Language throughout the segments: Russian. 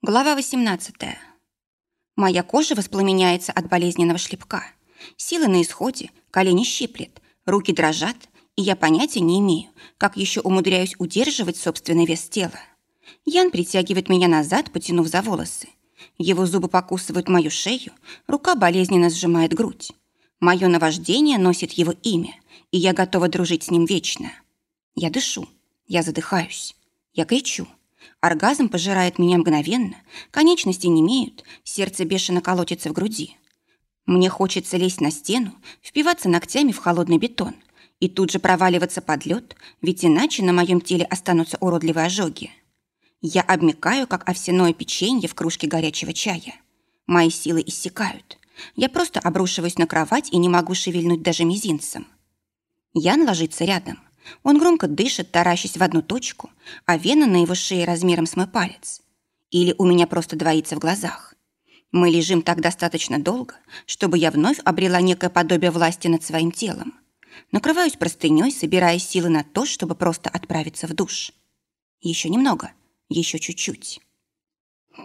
Глава 18. Моя кожа воспламеняется от болезненного шлепка. Силы на исходе, колени щиплет, руки дрожат, и я понятия не имею, как еще умудряюсь удерживать собственный вес тела. Ян притягивает меня назад, потянув за волосы. Его зубы покусывают мою шею, рука болезненно сжимает грудь. Мое наваждение носит его имя, и я готова дружить с ним вечно. Я дышу, я задыхаюсь, я кричу – Оргазм пожирает меня мгновенно, конечности не имеют, сердце бешено колотится в груди. Мне хочется лезть на стену, впиваться ногтями в холодный бетон и тут же проваливаться под лед, ведь иначе на моем теле останутся уродливые ожоги. Я обмикаю, как овсяное печенье в кружке горячего чая. Мои силы иссякают. Я просто обрушиваюсь на кровать и не могу шевельнуть даже мизинцем. Ян ложится рядом. Он громко дышит, таращась в одну точку, а вена на его шее размером с мой палец. Или у меня просто двоится в глазах. Мы лежим так достаточно долго, чтобы я вновь обрела некое подобие власти над своим телом. Накрываюсь простыней, собирая силы на то, чтобы просто отправиться в душ. Еще немного, еще чуть-чуть.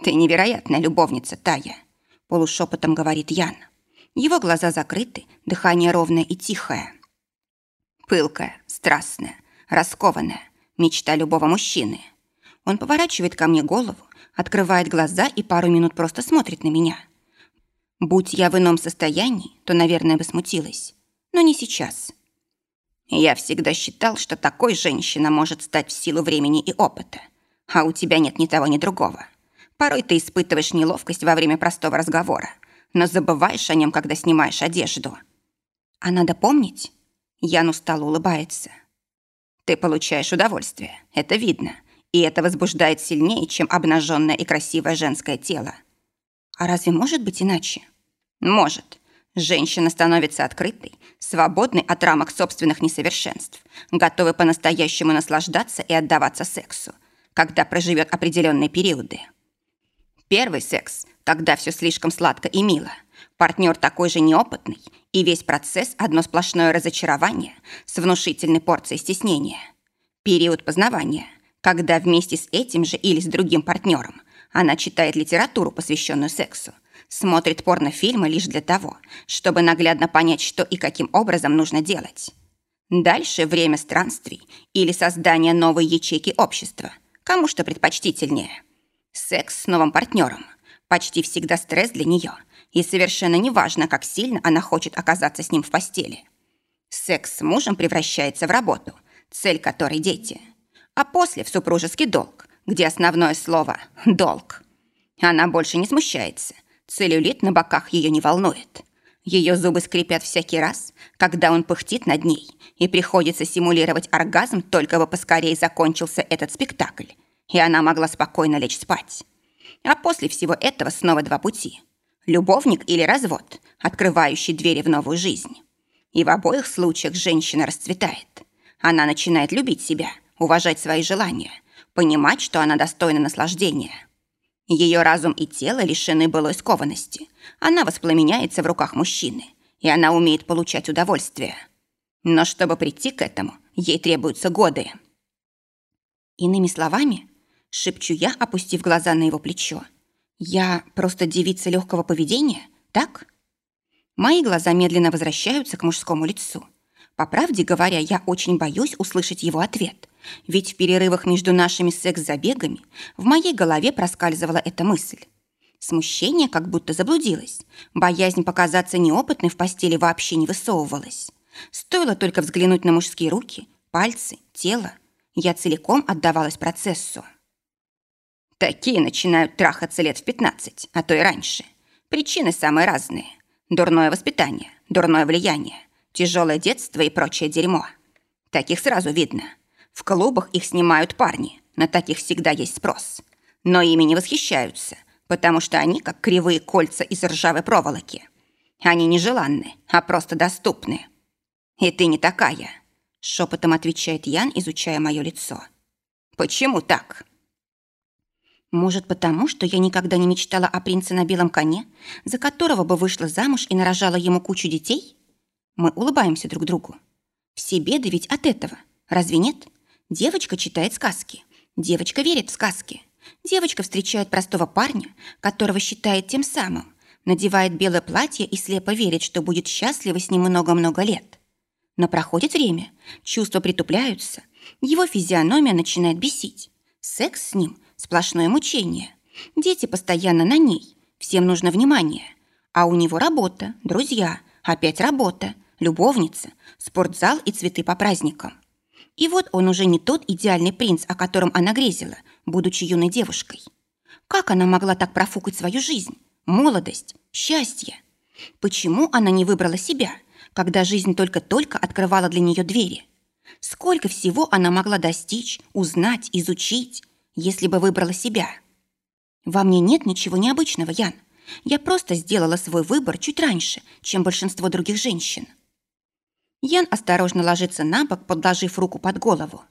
«Ты невероятная любовница, Тая», — полушепотом говорит Ян. Его глаза закрыты, дыхание ровное и тихое. Пылкая, страстная, раскованная, мечта любого мужчины. Он поворачивает ко мне голову, открывает глаза и пару минут просто смотрит на меня. Будь я в ином состоянии, то, наверное, бы смутилась. Но не сейчас. Я всегда считал, что такой женщина может стать в силу времени и опыта. А у тебя нет ни того, ни другого. Порой ты испытываешь неловкость во время простого разговора, но забываешь о нем, когда снимаешь одежду. А надо помнить, Ян устало улыбается. Ты получаешь удовольствие, это видно. И это возбуждает сильнее, чем обнаженное и красивое женское тело. А разве может быть иначе? Может. Женщина становится открытой, свободной от рамок собственных несовершенств, готовой по-настоящему наслаждаться и отдаваться сексу, когда проживет определенные периоды. Первый секс, когда все слишком сладко и мило – Партнер такой же неопытный, и весь процесс – одно сплошное разочарование с внушительной порцией стеснения. Период познавания, когда вместе с этим же или с другим партнером она читает литературу, посвященную сексу, смотрит порнофильмы лишь для того, чтобы наглядно понять, что и каким образом нужно делать. Дальше время странствий или создания новой ячейки общества. Кому что предпочтительнее. Секс с новым партнером. Почти всегда стресс для нее – и совершенно неважно, как сильно она хочет оказаться с ним в постели. Секс с мужем превращается в работу, цель которой – дети. А после – в супружеский долг, где основное слово – долг. Она больше не смущается. Целлюлит на боках ее не волнует. Ее зубы скрипят всякий раз, когда он пыхтит над ней, и приходится симулировать оргазм, только бы поскорее закончился этот спектакль, и она могла спокойно лечь спать. А после всего этого снова два пути – любовник или развод, открывающий двери в новую жизнь. И в обоих случаях женщина расцветает. Она начинает любить себя, уважать свои желания, понимать, что она достойна наслаждения. Ее разум и тело лишены былой скованности. Она воспламеняется в руках мужчины, и она умеет получать удовольствие. Но чтобы прийти к этому, ей требуются годы. Иными словами, шепчу я, опустив глаза на его плечо, я просто девица легкого поведения, так? Мои глаза медленно возвращаются к мужскому лицу. По правде говоря, я очень боюсь услышать его ответ, ведь в перерывах между нашими секс-забегами в моей голове проскальзывала эта мысль. Смущение как будто заблудилось. Боязнь показаться неопытной в постели вообще не высовывалась. Стоило только взглянуть на мужские руки, пальцы, тело. Я целиком отдавалась процессу. Такие начинают трахаться лет в 15, а то и раньше. Причины самые разные. Дурное воспитание, дурное влияние, тяжелое детство и прочее дерьмо. Таких сразу видно. В клубах их снимают парни, на таких всегда есть спрос. Но ими не восхищаются, потому что они как кривые кольца из ржавой проволоки. Они не желанны, а просто доступны. И ты не такая, шепотом отвечает Ян, изучая мое лицо. Почему так? Может, потому, что я никогда не мечтала о принце на белом коне, за которого бы вышла замуж и нарожала ему кучу детей? Мы улыбаемся друг другу. Все беды ведь от этого. Разве нет? Девочка читает сказки. Девочка верит в сказки. Девочка встречает простого парня, которого считает тем самым, надевает белое платье и слепо верит, что будет счастлива с ним много-много лет. Но проходит время, чувства притупляются, его физиономия начинает бесить. Секс с ним – сплошное мучение. Дети постоянно на ней, всем нужно внимание. А у него работа, друзья, опять работа, любовница, спортзал и цветы по праздникам. И вот он уже не тот идеальный принц, о котором она грезила, будучи юной девушкой. Как она могла так профукать свою жизнь, молодость, счастье? Почему она не выбрала себя, когда жизнь только-только открывала для нее двери? Сколько всего она могла достичь, узнать, изучить, если бы выбрала себя? Во мне нет ничего необычного, Ян. Я просто сделала свой выбор чуть раньше, чем большинство других женщин. Ян осторожно ложится на бок, подложив руку под голову.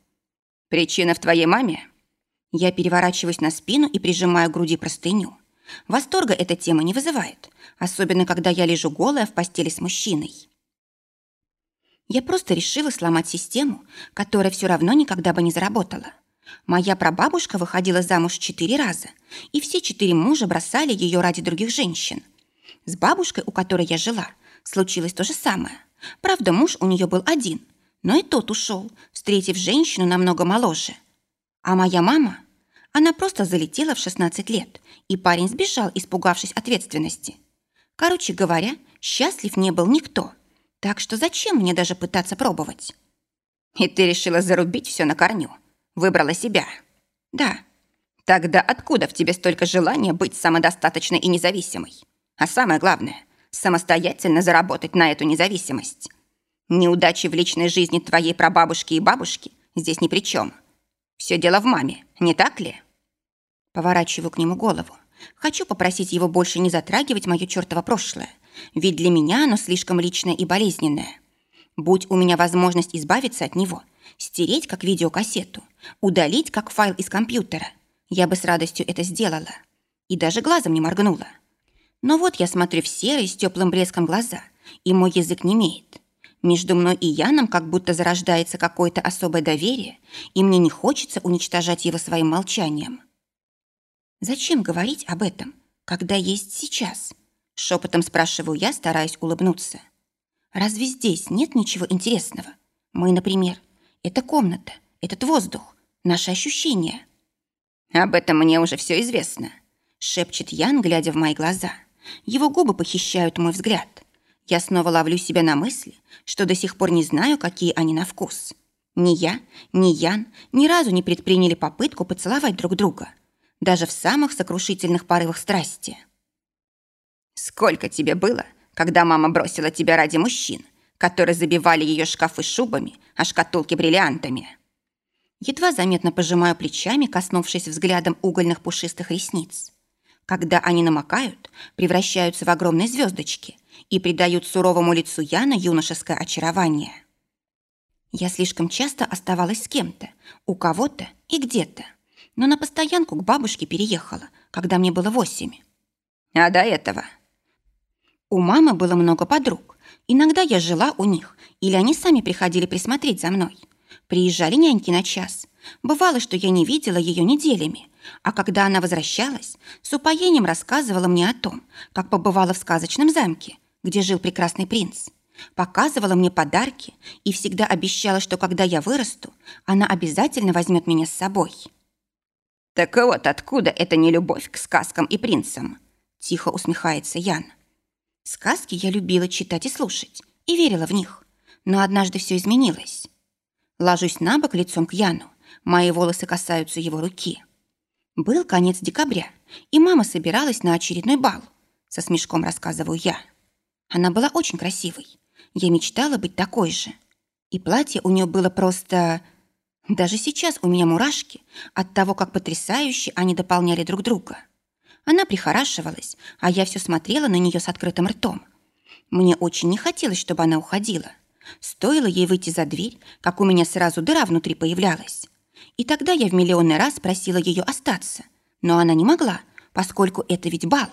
«Причина в твоей маме?» Я переворачиваюсь на спину и прижимаю к груди простыню. Восторга эта тема не вызывает, особенно когда я лежу голая в постели с мужчиной. Я просто решила сломать систему, которая все равно никогда бы не заработала. Моя прабабушка выходила замуж четыре раза, и все четыре мужа бросали ее ради других женщин. С бабушкой, у которой я жила, случилось то же самое – Правда, муж у нее был один, но и тот ушел, встретив женщину намного моложе. А моя мама, она просто залетела в 16 лет, и парень сбежал, испугавшись ответственности. Короче говоря, счастлив не был никто. Так что зачем мне даже пытаться пробовать? И ты решила зарубить все на корню? Выбрала себя? Да. Тогда откуда в тебе столько желания быть самодостаточной и независимой? А самое главное – самостоятельно заработать на эту независимость. Неудачи в личной жизни твоей прабабушки и бабушки здесь ни при чем. Все дело в маме, не так ли? Поворачиваю к нему голову. Хочу попросить его больше не затрагивать мое чертово прошлое, ведь для меня оно слишком личное и болезненное. Будь у меня возможность избавиться от него, стереть как видеокассету, удалить как файл из компьютера, я бы с радостью это сделала. И даже глазом не моргнула. Но вот я смотрю в серые с теплым блеском глаза, и мой язык не имеет. Между мной и Яном как будто зарождается какое-то особое доверие, и мне не хочется уничтожать его своим молчанием. «Зачем говорить об этом, когда есть сейчас?» Шепотом спрашиваю я, стараясь улыбнуться. «Разве здесь нет ничего интересного? Мы, например, эта комната, этот воздух, наши ощущения». «Об этом мне уже все известно», — шепчет Ян, глядя в мои глаза. Его губы похищают мой взгляд. Я снова ловлю себя на мысли, что до сих пор не знаю, какие они на вкус. Ни я, ни Ян ни разу не предприняли попытку поцеловать друг друга, даже в самых сокрушительных порывах страсти. «Сколько тебе было, когда мама бросила тебя ради мужчин, которые забивали ее шкафы шубами, а шкатулки бриллиантами?» Едва заметно пожимаю плечами, коснувшись взглядом угольных пушистых ресниц. Когда они намокают, превращаются в огромные звездочки и придают суровому лицу Яна юношеское очарование. Я слишком часто оставалась с кем-то, у кого-то и где-то, но на постоянку к бабушке переехала, когда мне было восемь. А до этого? У мамы было много подруг. Иногда я жила у них, или они сами приходили присмотреть за мной. Приезжали няньки на час. Бывало, что я не видела ее неделями, а когда она возвращалась, с упоением рассказывала мне о том, как побывала в сказочном замке, где жил прекрасный принц. Показывала мне подарки и всегда обещала, что когда я вырасту, она обязательно возьмет меня с собой. «Так вот откуда эта нелюбовь к сказкам и принцам?» Тихо усмехается Ян. Сказки я любила читать и слушать, и верила в них. Но однажды все изменилось. Ложусь на бок лицом к Яну. Мои волосы касаются его руки. Был конец декабря, и мама собиралась на очередной бал. Со смешком рассказываю я. Она была очень красивой. Я мечтала быть такой же. И платье у нее было просто... Даже сейчас у меня мурашки от того, как потрясающе они дополняли друг друга. Она прихорашивалась, а я все смотрела на нее с открытым ртом. Мне очень не хотелось, чтобы она уходила. Стоило ей выйти за дверь, как у меня сразу дыра внутри появлялась. И тогда я в миллионный раз просила ее остаться. Но она не могла, поскольку это ведь бал.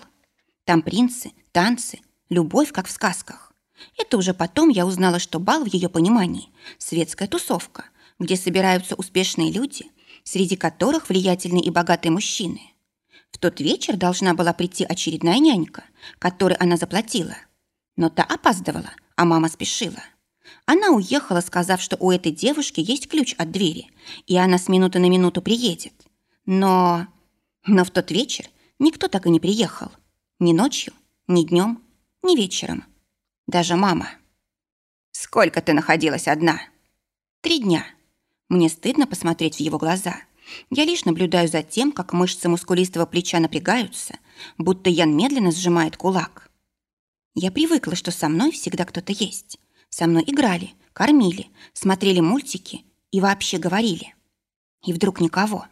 Там принцы, танцы, любовь, как в сказках. Это уже потом я узнала, что бал в ее понимании – светская тусовка, где собираются успешные люди, среди которых влиятельные и богатые мужчины. Тот вечер должна была прийти очередная нянька, которой она заплатила. Но та опаздывала, а мама спешила. Она уехала, сказав, что у этой девушки есть ключ от двери, и она с минуты на минуту приедет. Но... Но в тот вечер никто так и не приехал. Ни ночью, ни днем, ни вечером. Даже мама. «Сколько ты находилась одна?» «Три дня». Мне стыдно посмотреть в его глаза. Я лишь наблюдаю за тем, как мышцы мускулистого плеча напрягаются, будто Ян медленно сжимает кулак. Я привыкла, что со мной всегда кто-то есть. Со мной играли, кормили, смотрели мультики и вообще говорили. И вдруг никого.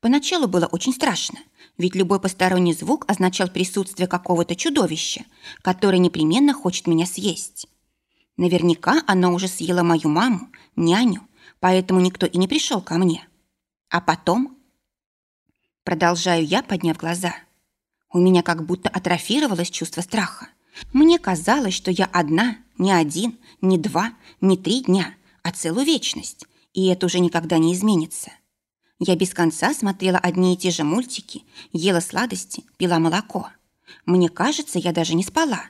Поначалу было очень страшно, ведь любой посторонний звук означал присутствие какого-то чудовища, которое непременно хочет меня съесть. Наверняка оно уже съело мою маму, няню, поэтому никто и не пришел ко мне. А потом... Продолжаю я, подняв глаза. У меня как будто атрофировалось чувство страха. Мне казалось, что я одна, не один, не два, не три дня, а целую вечность, и это уже никогда не изменится. Я без конца смотрела одни и те же мультики, ела сладости, пила молоко. Мне кажется, я даже не спала.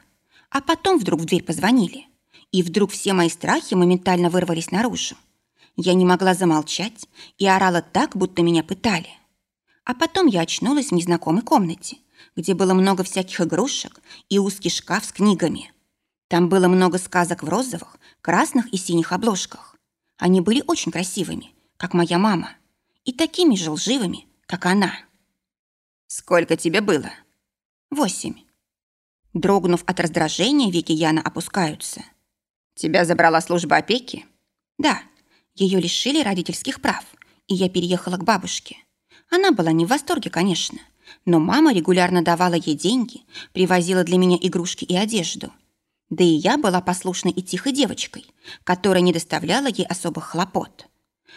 А потом вдруг в дверь позвонили. И вдруг все мои страхи моментально вырвались наружу. Я не могла замолчать и орала так, будто меня пытали. А потом я очнулась в незнакомой комнате, где было много всяких игрушек и узкий шкаф с книгами. Там было много сказок в розовых, красных и синих обложках. Они были очень красивыми, как моя мама и такими же лживыми, как она. «Сколько тебе было?» «Восемь». Дрогнув от раздражения, веки Яна опускаются. «Тебя забрала служба опеки?» «Да, ее лишили родительских прав, и я переехала к бабушке. Она была не в восторге, конечно, но мама регулярно давала ей деньги, привозила для меня игрушки и одежду. Да и я была послушной и тихой девочкой, которая не доставляла ей особых хлопот.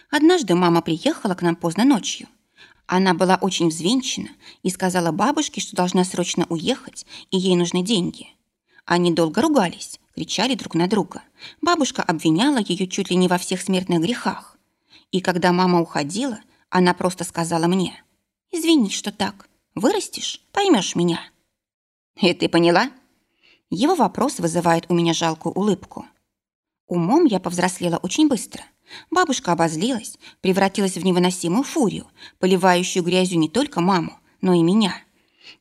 Однажды мама приехала к нам поздно ночью. Она была очень взвинчена и сказала бабушке, что должна срочно уехать, и ей нужны деньги. Они долго ругались, кричали друг на друга. Бабушка обвиняла ее чуть ли не во всех смертных грехах. И когда мама уходила, она просто сказала мне, «Извини, что так. Вырастешь, поймешь меня». «И ты поняла?» Его вопрос вызывает у меня жалкую улыбку. Умом я повзрослела очень быстро – Бабушка обозлилась, превратилась в невыносимую фурию, поливающую грязью не только маму, но и меня.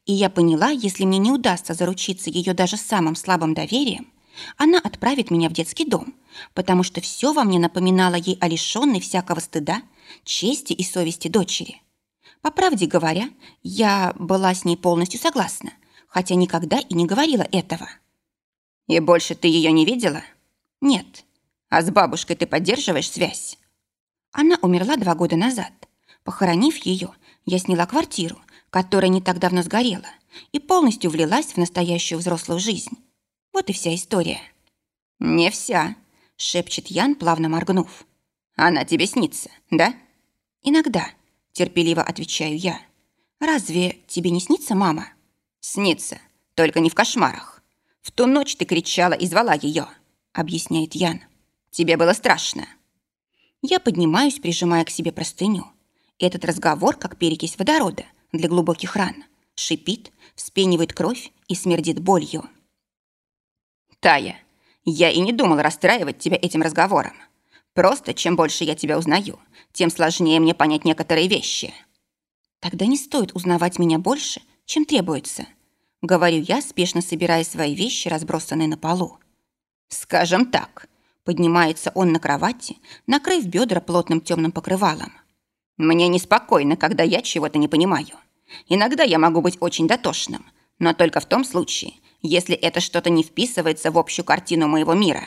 И я поняла, если мне не удастся заручиться ее даже самым слабым доверием, она отправит меня в детский дом, потому что все во мне напоминало ей о лишенной всякого стыда, чести и совести дочери. По правде говоря, я была с ней полностью согласна, хотя никогда и не говорила этого. «И больше ты ее не видела?» «Нет, а с бабушкой ты поддерживаешь связь? Она умерла два года назад. Похоронив ее, я сняла квартиру, которая не так давно сгорела, и полностью влилась в настоящую взрослую жизнь. Вот и вся история. «Не вся», — шепчет Ян, плавно моргнув. «Она тебе снится, да?» «Иногда», — терпеливо отвечаю я. «Разве тебе не снится мама?» «Снится, только не в кошмарах. В ту ночь ты кричала и звала ее», — объясняет Ян. Тебе было страшно». Я поднимаюсь, прижимая к себе простыню. Этот разговор, как перекись водорода для глубоких ран, шипит, вспенивает кровь и смердит болью. «Тая, я и не думал расстраивать тебя этим разговором. Просто чем больше я тебя узнаю, тем сложнее мне понять некоторые вещи». «Тогда не стоит узнавать меня больше, чем требуется», — говорю я, спешно собирая свои вещи, разбросанные на полу. «Скажем так, Поднимается он на кровати, накрыв бедра плотным темным покрывалом. Мне неспокойно, когда я чего-то не понимаю. Иногда я могу быть очень дотошным, но только в том случае, если это что-то не вписывается в общую картину моего мира.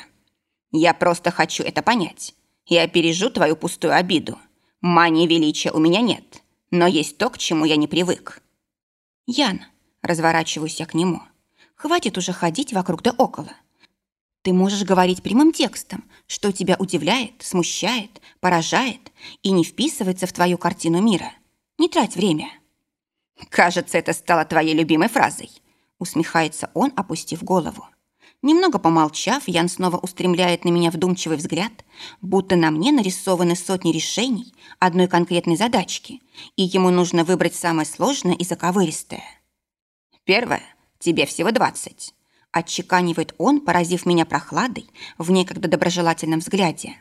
Я просто хочу это понять. Я пережу твою пустую обиду. Мании величия у меня нет, но есть то, к чему я не привык. Ян, разворачиваюсь я к нему. Хватит уже ходить вокруг да около. Ты можешь говорить прямым текстом, что тебя удивляет, смущает, поражает и не вписывается в твою картину мира. Не трать время. Кажется, это стало твоей любимой фразой. Усмехается он, опустив голову. Немного помолчав, Ян снова устремляет на меня вдумчивый взгляд, будто на мне нарисованы сотни решений одной конкретной задачки, и ему нужно выбрать самое сложное и заковыристое. Первое. Тебе всего двадцать. Отчеканивает он, поразив меня прохладой в некогда доброжелательном взгляде.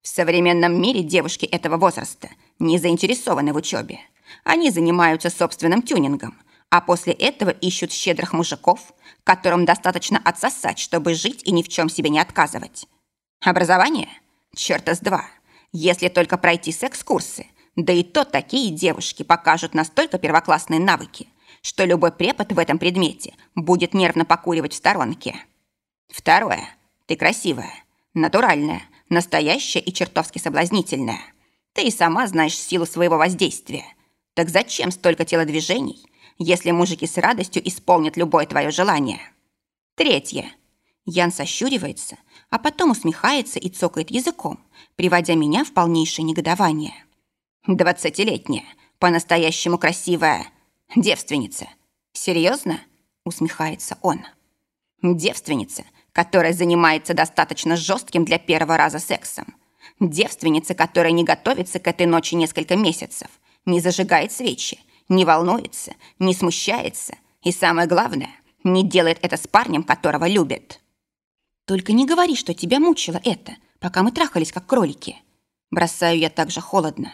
В современном мире девушки этого возраста не заинтересованы в учебе. Они занимаются собственным тюнингом, а после этого ищут щедрых мужиков, которым достаточно отсосать, чтобы жить и ни в чем себе не отказывать. Образование? Чёрта с два. Если только пройти секс-курсы, да и то такие девушки покажут настолько первоклассные навыки, что любой препод в этом предмете будет нервно покуривать в сторонке. Второе. Ты красивая, натуральная, настоящая и чертовски соблазнительная. Ты и сама знаешь силу своего воздействия. Так зачем столько телодвижений, если мужики с радостью исполнят любое твое желание. Третье. Ян сощуривается, а потом усмехается и цокает языком, приводя меня в полнейшее негодование. Двадцатилетняя, по-настоящему красивая девственница. Серьезно? Усмехается он. Девственница, которая занимается достаточно жестким для первого раза сексом. Девственница, которая не готовится к этой ночи несколько месяцев, не зажигает свечи, не волнуется, не смущается и, самое главное, не делает это с парнем, которого любит. Только не говори, что тебя мучило это, пока мы трахались как кролики. Бросаю я так же холодно.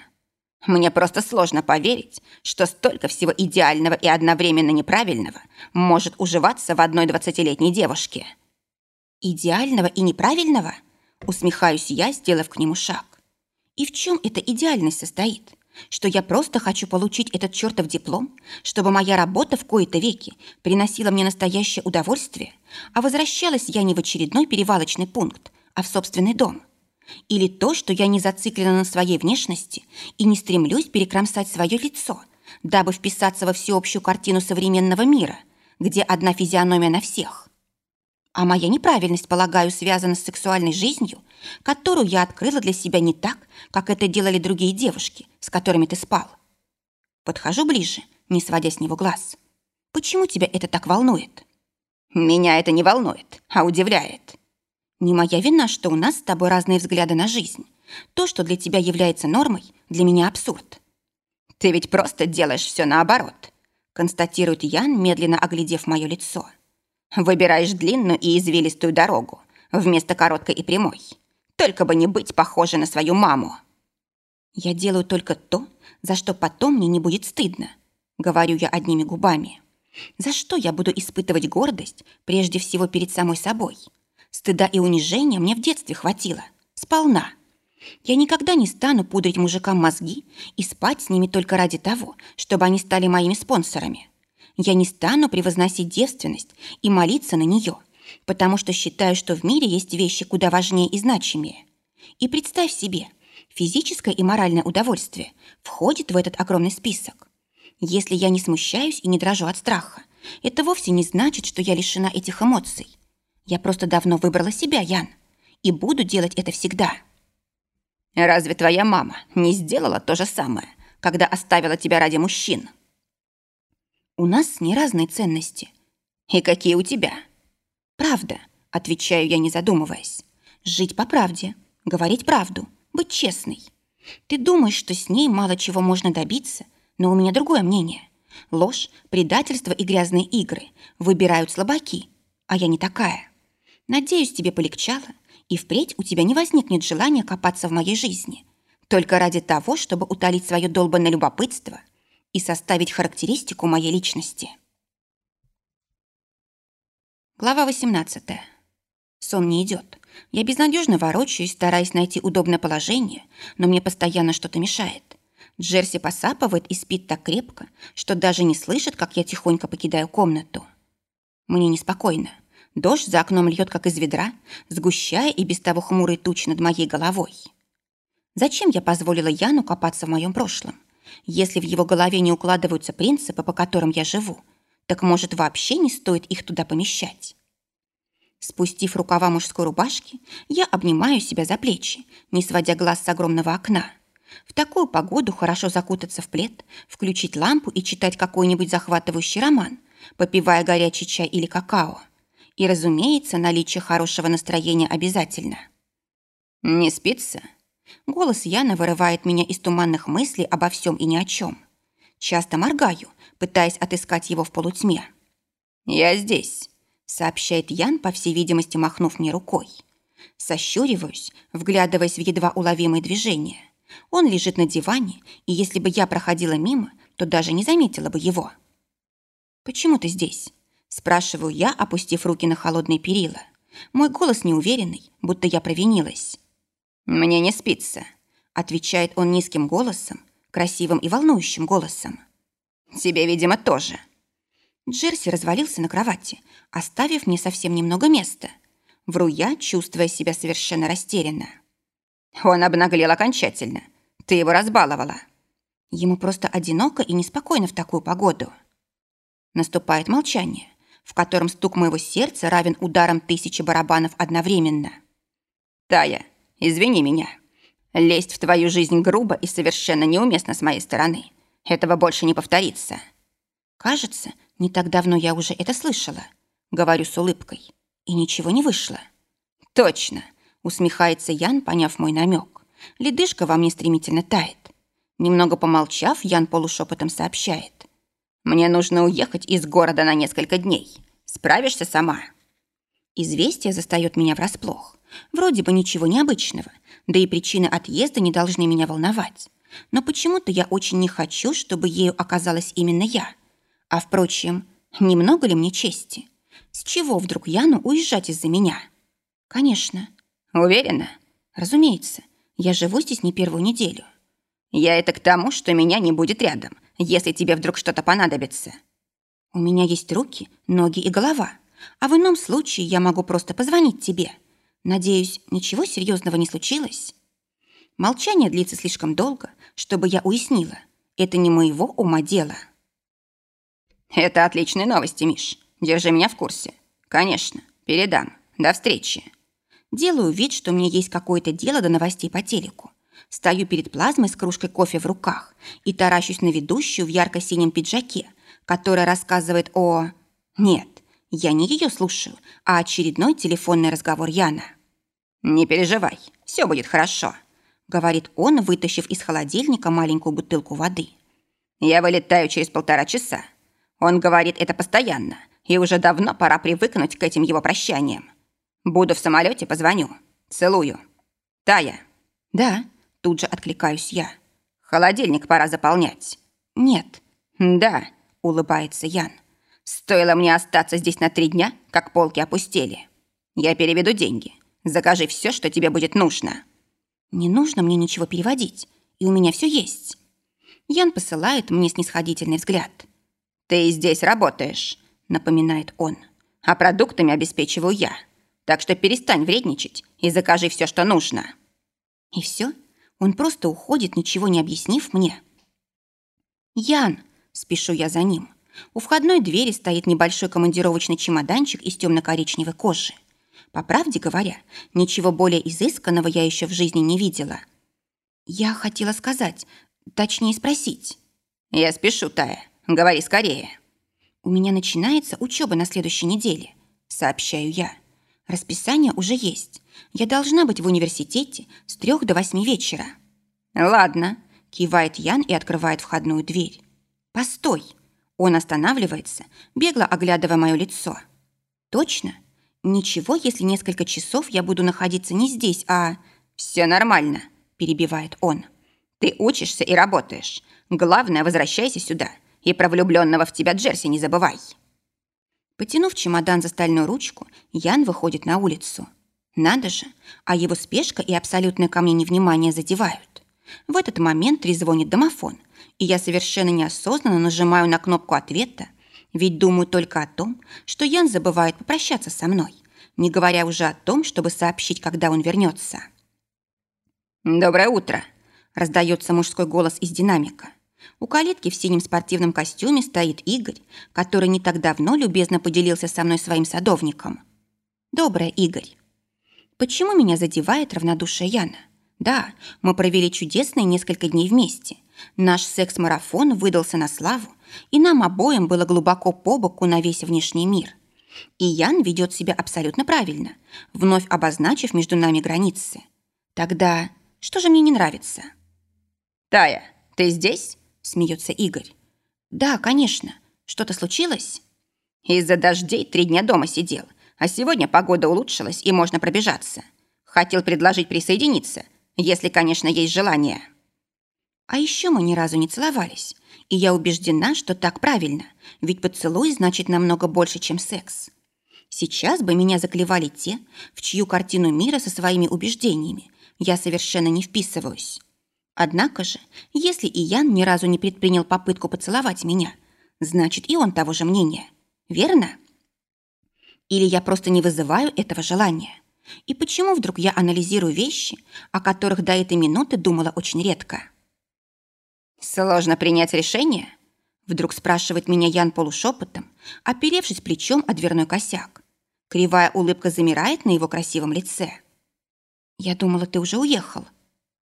Мне просто сложно поверить, что столько всего идеального и одновременно неправильного может уживаться в одной двадцатилетней девушке. Идеального и неправильного? Усмехаюсь я, сделав к нему шаг. И в чем эта идеальность состоит? Что я просто хочу получить этот чертов диплом, чтобы моя работа в кои-то веки приносила мне настоящее удовольствие, а возвращалась я не в очередной перевалочный пункт, а в собственный дом. Или то, что я не зациклена на своей внешности и не стремлюсь перекромсать свое лицо, дабы вписаться во всеобщую картину современного мира, где одна физиономия на всех. А моя неправильность, полагаю, связана с сексуальной жизнью, которую я открыла для себя не так, как это делали другие девушки, с которыми ты спал. Подхожу ближе, не сводя с него глаз. Почему тебя это так волнует? Меня это не волнует, а удивляет. Не моя вина, что у нас с тобой разные взгляды на жизнь. То, что для тебя является нормой, для меня абсурд. Ты ведь просто делаешь все наоборот, констатирует Ян, медленно оглядев мое лицо. Выбираешь длинную и извилистую дорогу вместо короткой и прямой. Только бы не быть похожей на свою маму. Я делаю только то, за что потом мне не будет стыдно, говорю я одними губами. За что я буду испытывать гордость прежде всего перед самой собой? Стыда и унижения мне в детстве хватило. Сполна. Я никогда не стану пудрить мужикам мозги и спать с ними только ради того, чтобы они стали моими спонсорами. Я не стану превозносить девственность и молиться на нее, потому что считаю, что в мире есть вещи куда важнее и значимее. И представь себе, физическое и моральное удовольствие входит в этот огромный список. Если я не смущаюсь и не дрожу от страха, это вовсе не значит, что я лишена этих эмоций. Я просто давно выбрала себя, Ян, и буду делать это всегда. Разве твоя мама не сделала то же самое, когда оставила тебя ради мужчин? У нас с ней разные ценности. И какие у тебя? Правда, отвечаю я, не задумываясь. Жить по правде, говорить правду, быть честной. Ты думаешь, что с ней мало чего можно добиться, но у меня другое мнение. Ложь, предательство и грязные игры выбирают слабаки, а я не такая. Надеюсь, тебе полегчало, и впредь у тебя не возникнет желания копаться в моей жизни. Только ради того, чтобы утолить свое долбанное любопытство и составить характеристику моей личности. Глава 18. Сон не идет. Я безнадежно ворочаюсь, стараясь найти удобное положение, но мне постоянно что-то мешает. Джерси посапывает и спит так крепко, что даже не слышит, как я тихонько покидаю комнату. Мне неспокойно. Дождь за окном льет, как из ведра, сгущая и без того хмурые тучи над моей головой. Зачем я позволила Яну копаться в моем прошлом? Если в его голове не укладываются принципы, по которым я живу, так, может, вообще не стоит их туда помещать. Спустив рукава мужской рубашки, я обнимаю себя за плечи, не сводя глаз с огромного окна. В такую погоду хорошо закутаться в плед, включить лампу и читать какой-нибудь захватывающий роман, попивая горячий чай или какао. И, разумеется, наличие хорошего настроения обязательно. «Не спится?» Голос Яна вырывает меня из туманных мыслей обо всем и ни о чем. Часто моргаю, пытаясь отыскать его в полутьме. «Я здесь», — сообщает Ян, по всей видимости, махнув мне рукой. Сощуриваюсь, вглядываясь в едва уловимые движения. Он лежит на диване, и если бы я проходила мимо, то даже не заметила бы его. «Почему ты здесь?» – спрашиваю я, опустив руки на холодные перила. Мой голос неуверенный, будто я провинилась. «Мне не спится», – отвечает он низким голосом, красивым и волнующим голосом. «Тебе, видимо, тоже». Джерси развалился на кровати, оставив мне совсем немного места. Вру я, чувствуя себя совершенно растерянно. Он обнаглел окончательно. Ты его разбаловала. Ему просто одиноко и неспокойно в такую погоду. Наступает молчание, в котором стук моего сердца равен ударам тысячи барабанов одновременно. «Тая, извини меня. Лезть в твою жизнь грубо и совершенно неуместно с моей стороны. Этого больше не повторится». Кажется, не так давно я уже это слышала. Говорю с улыбкой. И ничего не вышло. Точно, усмехается Ян, поняв мой намек. Ледышка во мне стремительно тает. Немного помолчав, Ян полушепотом сообщает. «Мне нужно уехать из города на несколько дней. Справишься сама?» Известие застает меня врасплох. Вроде бы ничего необычного, да и причины отъезда не должны меня волновать. Но почему-то я очень не хочу, чтобы ею оказалась именно я. А впрочем, немного ли мне чести? С чего вдруг Яну уезжать из-за меня? Конечно. Уверена? Разумеется. Я живу здесь не первую неделю. Я это к тому, что меня не будет рядом, если тебе вдруг что-то понадобится. У меня есть руки, ноги и голова. А в ином случае я могу просто позвонить тебе. Надеюсь, ничего серьезного не случилось? Молчание длится слишком долго, чтобы я уяснила. Это не моего ума дело. «Это отличные новости, Миш. Держи меня в курсе. Конечно, передам. До встречи». Делаю вид, что мне есть какое-то дело до новостей по телеку. Стою перед плазмой с кружкой кофе в руках и таращусь на ведущую в ярко-синем пиджаке, которая рассказывает о... Нет, я не ее слушаю, а очередной телефонный разговор Яна. «Не переживай, все будет хорошо», — говорит он, вытащив из холодильника маленькую бутылку воды. «Я вылетаю через полтора часа. Он говорит это постоянно, и уже давно пора привыкнуть к этим его прощаниям. Буду в самолете, позвоню. Целую. Тая. Да, тут же откликаюсь я. Холодильник пора заполнять. Нет. Да, улыбается Ян. Стоило мне остаться здесь на три дня, как полки опустели. Я переведу деньги. Закажи все, что тебе будет нужно. Не нужно мне ничего переводить, и у меня все есть. Ян посылает мне снисходительный взгляд. «Ты здесь работаешь», — напоминает он. «А продуктами обеспечиваю я. Так что перестань вредничать и закажи все, что нужно». И все? Он просто уходит, ничего не объяснив мне. «Ян!» – спешу я за ним. У входной двери стоит небольшой командировочный чемоданчик из темно-коричневой кожи. По правде говоря, ничего более изысканного я еще в жизни не видела. Я хотела сказать, точнее спросить. «Я спешу, Тая. Говори скорее». «У меня начинается учеба на следующей неделе», — сообщаю я. «Расписание уже есть. Я должна быть в университете с трех до восьми вечера». «Ладно», — кивает Ян и открывает входную дверь. «Постой!» Он останавливается, бегло оглядывая мое лицо. «Точно? Ничего, если несколько часов я буду находиться не здесь, а...» «Все нормально», — перебивает он. «Ты учишься и работаешь. Главное, возвращайся сюда и про влюбленного в тебя Джерси не забывай». Потянув чемодан за стальную ручку, Ян выходит на улицу. Надо же, а его спешка и абсолютное ко мне невнимание задевают. В этот момент трезвонит домофон, и я совершенно неосознанно нажимаю на кнопку ответа, ведь думаю только о том, что Ян забывает попрощаться со мной, не говоря уже о том, чтобы сообщить, когда он вернется. «Доброе утро!» – раздается мужской голос из динамика. У калитки в синем спортивном костюме стоит Игорь, который не так давно любезно поделился со мной своим садовником. Доброе, Игорь. Почему меня задевает равнодушие Яна? Да, мы провели чудесные несколько дней вместе. Наш секс-марафон выдался на славу, и нам обоим было глубоко по боку на весь внешний мир. И Ян ведет себя абсолютно правильно, вновь обозначив между нами границы. Тогда что же мне не нравится? «Тая, ты здесь?» – смеется Игорь. «Да, конечно. Что-то случилось?» «Из-за дождей три дня дома сидел, а сегодня погода улучшилась и можно пробежаться. Хотел предложить присоединиться, если, конечно, есть желание». А еще мы ни разу не целовались, и я убеждена, что так правильно, ведь поцелуй значит намного больше, чем секс. Сейчас бы меня заклевали те, в чью картину мира со своими убеждениями я совершенно не вписываюсь. Однако же, если и ни разу не предпринял попытку поцеловать меня, значит и он того же мнения. Верно? Или я просто не вызываю этого желания? И почему вдруг я анализирую вещи, о которых до этой минуты думала очень редко? «Сложно принять решение?» Вдруг спрашивает меня Ян полушепотом, оперевшись плечом о дверной косяк. Кривая улыбка замирает на его красивом лице. «Я думала, ты уже уехал».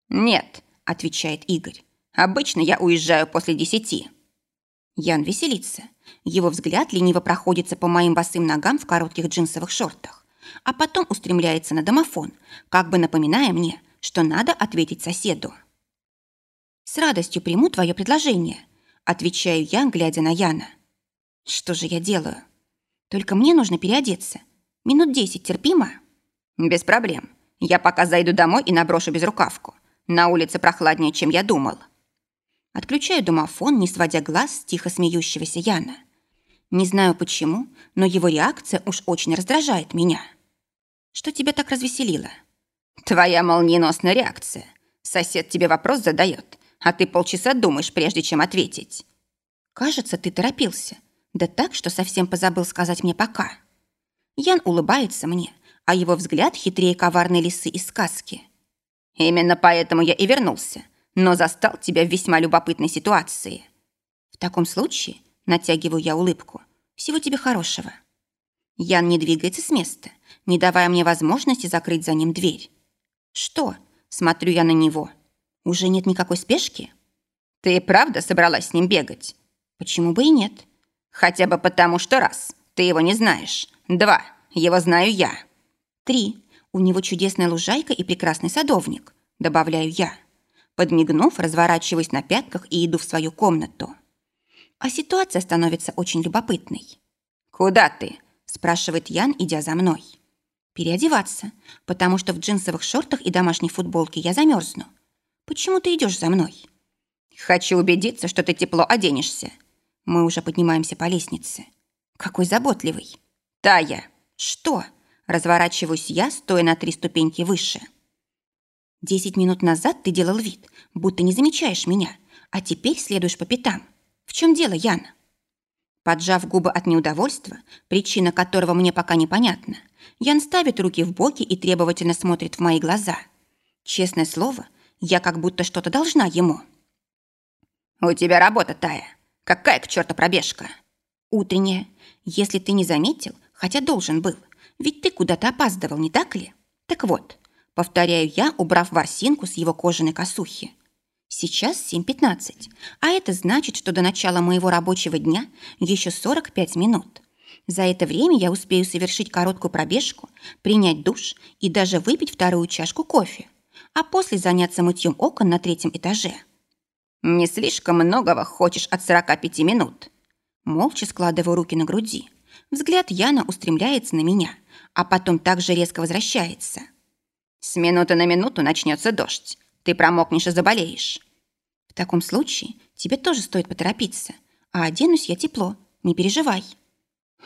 «Нет», — отвечает Игорь. «Обычно я уезжаю после десяти». Ян веселится. Его взгляд лениво проходится по моим босым ногам в коротких джинсовых шортах, а потом устремляется на домофон, как бы напоминая мне, что надо ответить соседу. «С радостью приму твое предложение», — отвечаю я, глядя на Яна. «Что же я делаю? Только мне нужно переодеться. Минут десять терпимо?» «Без проблем. Я пока зайду домой и наброшу безрукавку. На улице прохладнее, чем я думал». Отключаю домофон, не сводя глаз с тихо смеющегося Яна. Не знаю почему, но его реакция уж очень раздражает меня. Что тебя так развеселило? Твоя молниеносная реакция. Сосед тебе вопрос задает, а ты полчаса думаешь, прежде чем ответить. Кажется, ты торопился. Да так, что совсем позабыл сказать мне «пока». Ян улыбается мне, а его взгляд хитрее коварной лисы из сказки. Именно поэтому я и вернулся, но застал тебя в весьма любопытной ситуации. В таком случае, натягиваю я улыбку, всего тебе хорошего. Ян не двигается с места, не давая мне возможности закрыть за ним дверь. Что? Смотрю я на него. Уже нет никакой спешки? Ты и правда собралась с ним бегать? Почему бы и нет? Хотя бы потому, что раз, ты его не знаешь. Два, его знаю я. Три, у него чудесная лужайка и прекрасный садовник, добавляю я. Подмигнув, разворачиваюсь на пятках и иду в свою комнату. А ситуация становится очень любопытной. «Куда ты?» – спрашивает Ян, идя за мной. «Переодеваться, потому что в джинсовых шортах и домашней футболке я замерзну. Почему ты идешь за мной?» «Хочу убедиться, что ты тепло оденешься». Мы уже поднимаемся по лестнице. «Какой заботливый!» «Тая!» «Что?» Разворачиваюсь я, стоя на три ступеньки выше. «Десять минут назад ты делал вид, будто не замечаешь меня, а теперь следуешь по пятам. В чем дело, Ян?» Поджав губы от неудовольства, причина которого мне пока непонятна, Ян ставит руки в боки и требовательно смотрит в мои глаза. Честное слово, я как будто что-то должна ему. «У тебя работа, Тая. Какая к черту пробежка?» «Утренняя. Если ты не заметил, хотя должен был, ведь ты куда-то опаздывал, не так ли? Так вот, повторяю я, убрав ворсинку с его кожаной косухи. Сейчас 7.15, а это значит, что до начала моего рабочего дня еще 45 минут. За это время я успею совершить короткую пробежку, принять душ и даже выпить вторую чашку кофе а после заняться мытьем окон на третьем этаже. «Не слишком многого хочешь от 45 минут?» Молча складываю руки на груди. Взгляд Яна устремляется на меня, а потом также резко возвращается. «С минуты на минуту начнется дождь. Ты промокнешь и заболеешь». «В таком случае тебе тоже стоит поторопиться, а оденусь я тепло, не переживай».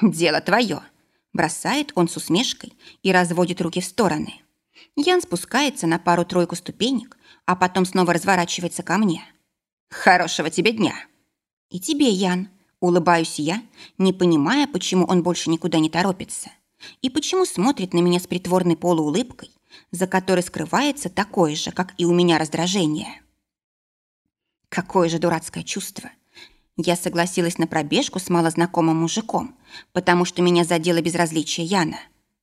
«Дело твое», – бросает он с усмешкой и разводит руки в стороны. Ян спускается на пару-тройку ступенек, а потом снова разворачивается ко мне. «Хорошего тебе дня!» «И тебе, Ян!» Улыбаюсь я, не понимая, почему он больше никуда не торопится. И почему смотрит на меня с притворной полуулыбкой, за которой скрывается такое же, как и у меня раздражение. Какое же дурацкое чувство. Я согласилась на пробежку с малознакомым мужиком, потому что меня задело безразличие Яна.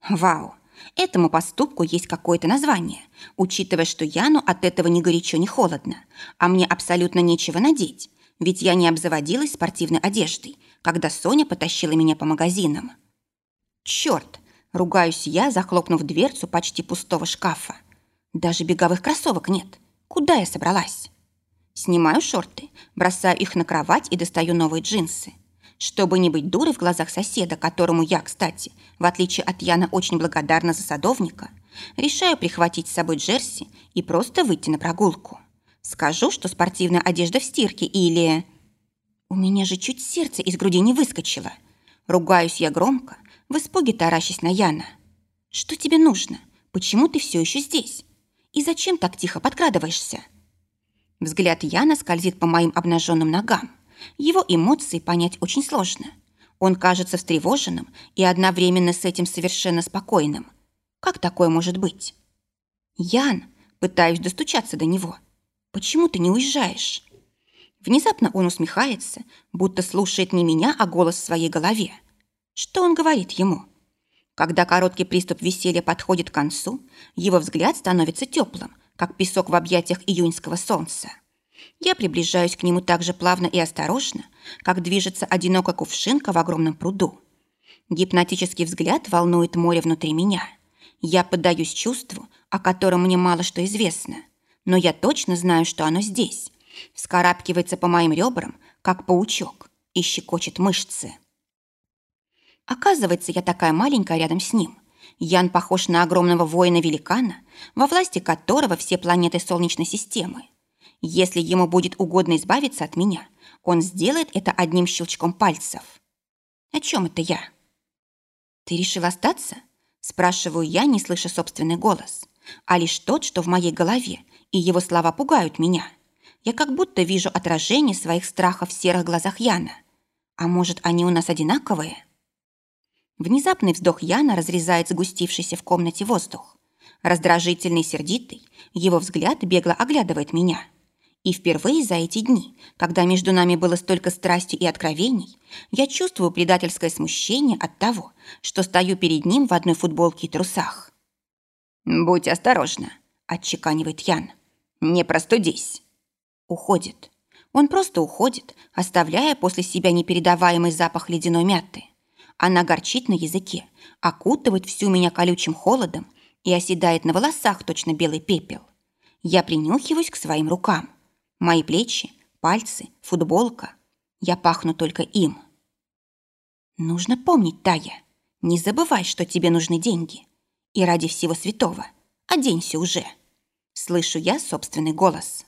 Вау! Этому поступку есть какое-то название, учитывая, что Яну от этого ни горячо, ни холодно, а мне абсолютно нечего надеть, ведь я не обзаводилась спортивной одеждой, когда Соня потащила меня по магазинам. Черт! Ругаюсь я, захлопнув дверцу почти пустого шкафа. Даже беговых кроссовок нет. Куда я собралась? Снимаю шорты, бросаю их на кровать и достаю новые джинсы. Чтобы не быть дурой в глазах соседа, которому я, кстати, в отличие от Яна, очень благодарна за садовника, решаю прихватить с собой джерси и просто выйти на прогулку. Скажу, что спортивная одежда в стирке или... У меня же чуть сердце из груди не выскочило. Ругаюсь я громко, в испуге таращась на Яна. «Что тебе нужно? Почему ты все еще здесь? И зачем так тихо подкрадываешься?» Взгляд Яна скользит по моим обнаженным ногам. Его эмоции понять очень сложно. Он кажется встревоженным и одновременно с этим совершенно спокойным. Как такое может быть? Ян, пытаюсь достучаться до него. Почему ты не уезжаешь? Внезапно он усмехается, будто слушает не меня, а голос в своей голове. Что он говорит ему? Когда короткий приступ веселья подходит к концу, его взгляд становится теплым, как песок в объятиях июньского солнца. Я приближаюсь к нему так же плавно и осторожно, как движется одинокая кувшинка в огромном пруду. Гипнотический взгляд волнует море внутри меня. Я поддаюсь чувству, о котором мне мало что известно, но я точно знаю, что оно здесь. Вскарабкивается по моим ребрам, как паучок, и щекочет мышцы. Оказывается, я такая маленькая рядом с ним. Ян похож на огромного воина-великана, во власти которого все планеты Солнечной системы. Если ему будет угодно избавиться от меня, он сделает это одним щелчком пальцев. О чем это я? Ты решил остаться? Спрашиваю я, не слыша собственный голос, а лишь тот, что в моей голове, и его слова пугают меня. Я как будто вижу отражение своих страхов в серых глазах Яна. А может, они у нас одинаковые? Внезапный вздох Яна разрезает сгустившийся в комнате воздух. Раздражительный и сердитый, его взгляд бегло оглядывает меня. И впервые за эти дни, когда между нами было столько страсти и откровений, я чувствую предательское смущение от того, что стою перед ним в одной футболке и трусах. «Будь осторожна», – отчеканивает Ян. «Не простудись». Уходит. Он просто уходит, оставляя после себя непередаваемый запах ледяной мяты. Она горчит на языке, окутывает всю меня колючим холодом и оседает на волосах точно белый пепел. Я принюхиваюсь к своим рукам. Мои плечи, пальцы, футболка. Я пахну только им. Нужно помнить, Тая, не забывай, что тебе нужны деньги. И ради всего святого оденься уже. Слышу я собственный голос.